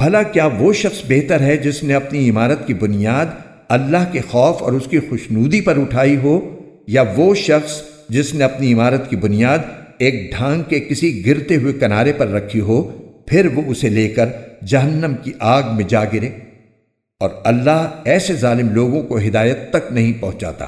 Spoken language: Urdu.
بھلا کیا وہ شخص بہتر ہے جس نے اپنی عمارت کی بنیاد اللہ کے خوف اور اس کی خوشنودی پر اٹھائی ہو، یا وہ شخص جس نے اپنی عمارت کی بنیاد ایک ڈھانگ کے کسی گرتے ہوئے کنارے پر رکھی ہو، پھر وہ اسے لے کر جہنم کی آگ میں جا گرے اور اللہ ایسے ظالم لوگوں کو ہدایت تک نہیں پہنچاتا۔